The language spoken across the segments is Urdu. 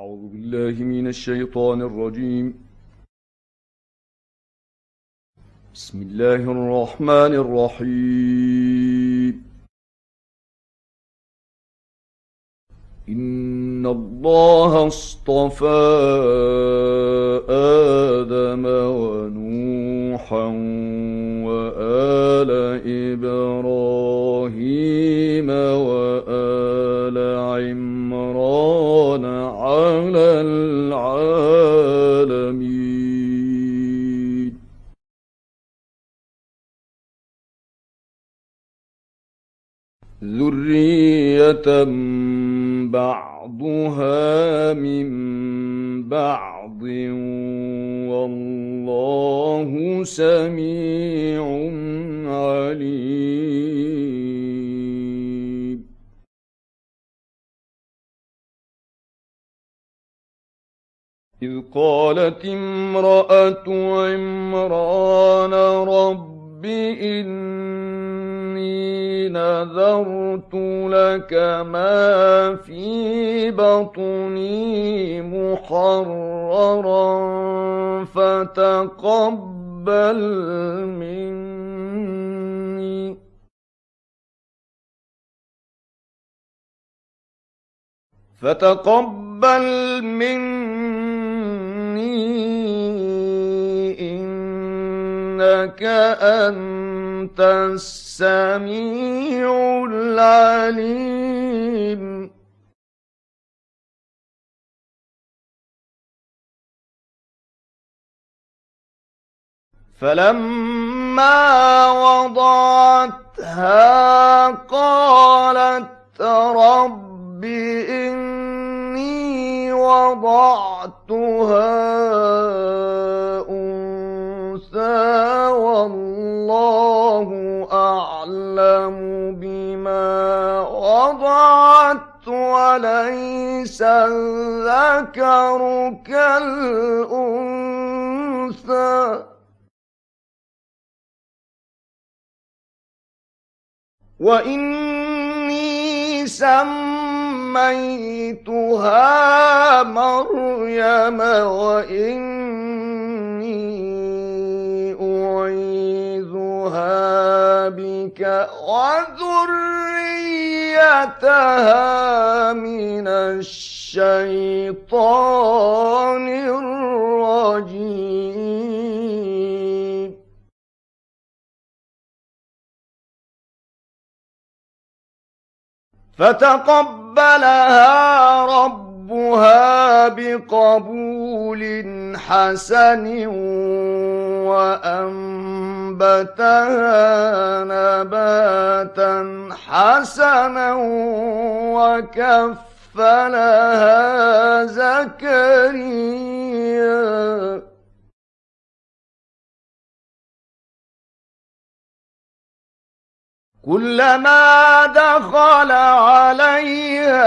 أعوذ بالله من الشيطان الرجيم. بسم الله الرحمن الرحيم. إن الله اصطفى آدم ونوحا وآل إبراهيم بعضها من بعض والله سميع عليم إذ قالت امرأة عمران رب إن إني نذرت لك ما في بطني محررا فتقبل مني فتقبل مني إنك أنت أنت السميع العليم. فلما وضعتها قالت رب إني وضعتها أنثى والله أعلم بما وضعت وليس الذكر كالأنثى وإني سميتها مريم وإني وذريتها من الشيطان الرجيم فتقبلها ربها بقبول حسن وأنبتها نباتا حسنا وكفلها زكريا. كلما دخل عليها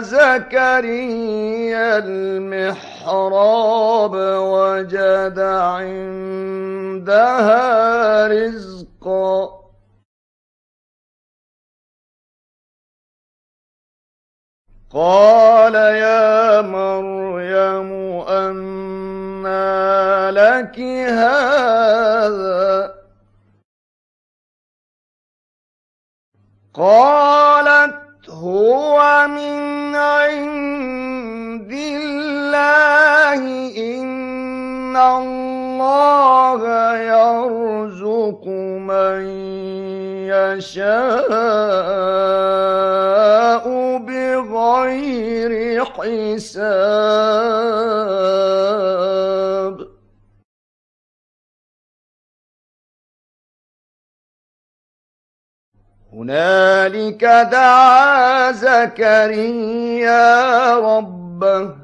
زكريا المحراب وجد عند عندها رزقا قال يا مريم أنى لك هذا. قالت هو من عند الله إن إن الله يرزق من يشاء بغير حساب هنالك دعا زكريا ربه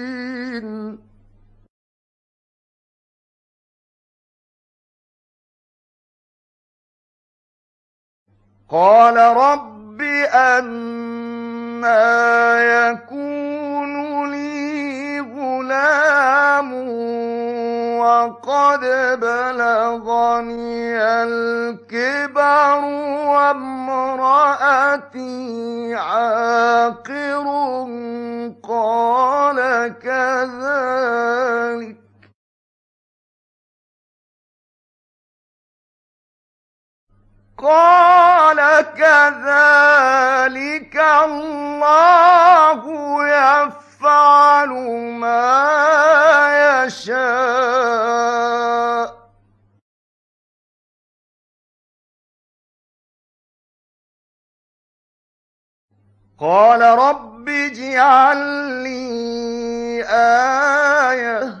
قال رب أنا يكون لي غلام وقد بلغني الكبر وامرأتي عاقر قال كذلك قال كذلك الله يفعل ما يشاء. قال رب اجعل لي آية.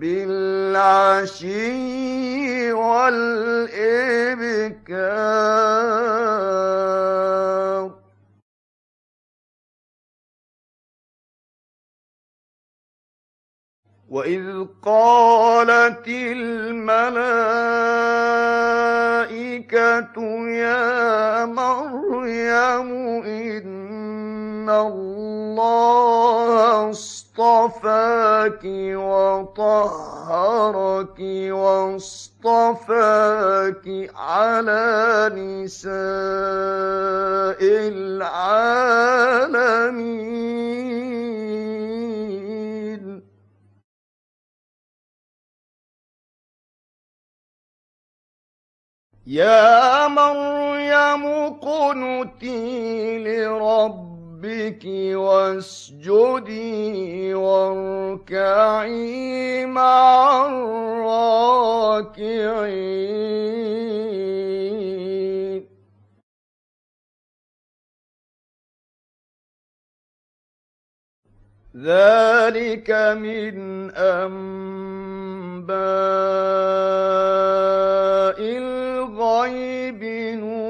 بالعشي والإبكار. وإذ قالت الملائكة يا مريم إن الله اصطفاك وطهرك واصطفاك على نساء العالمين يا مريم قنتي لرب لربك واسجدي واركعي مع الراكعين. ذلك من أنباء الغيب نور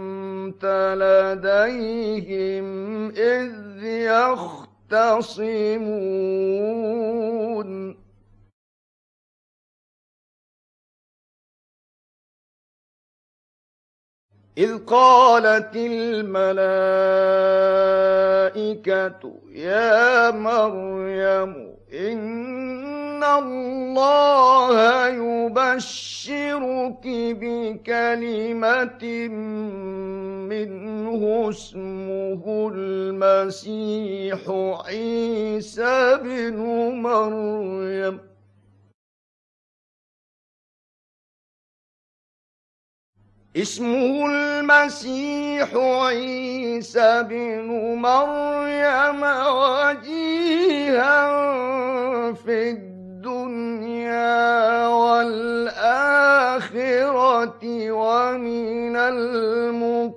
كنت لديهم إذ يختصمون. إذ قالت الملائكة يا مريم إن الله يبشرك بكلمة منه اسمه المسيح عيسى بن مريم اسمه المسيح عيسى بن مريم وجيها في الدنيا والآخرة ومن المقربين.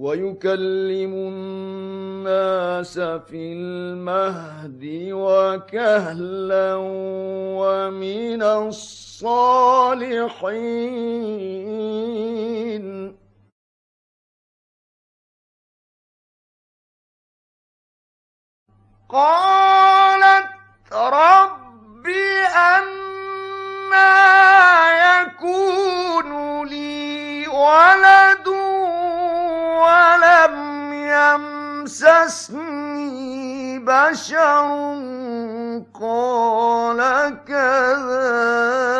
ويكلم الناس في المهد وكهلا ومن الصالحين قالت رب أنا يكون لي ولد ولم يمسسني بشر قال كذلك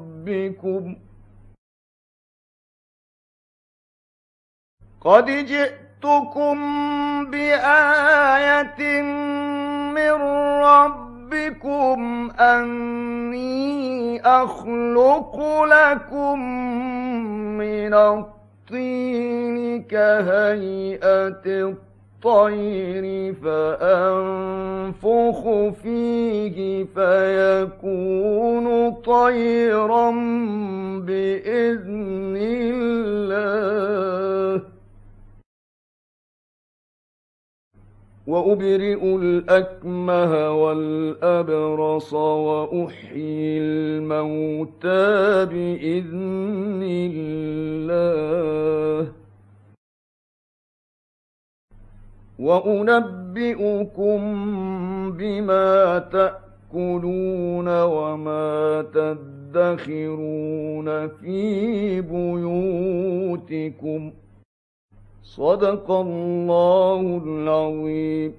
ربكم قد جئتكم بآية من ربكم أني أخلق لكم من الطين كهيئة الطين الطير فأنفخ فيه فيكون طيرا بإذن الله. وأبرئ الأكمه والأبرص وأحيي الموتى بإذن الله. وأنبئكم بما تأكلون وما تدخرون في بيوتكم صدق الله العظيم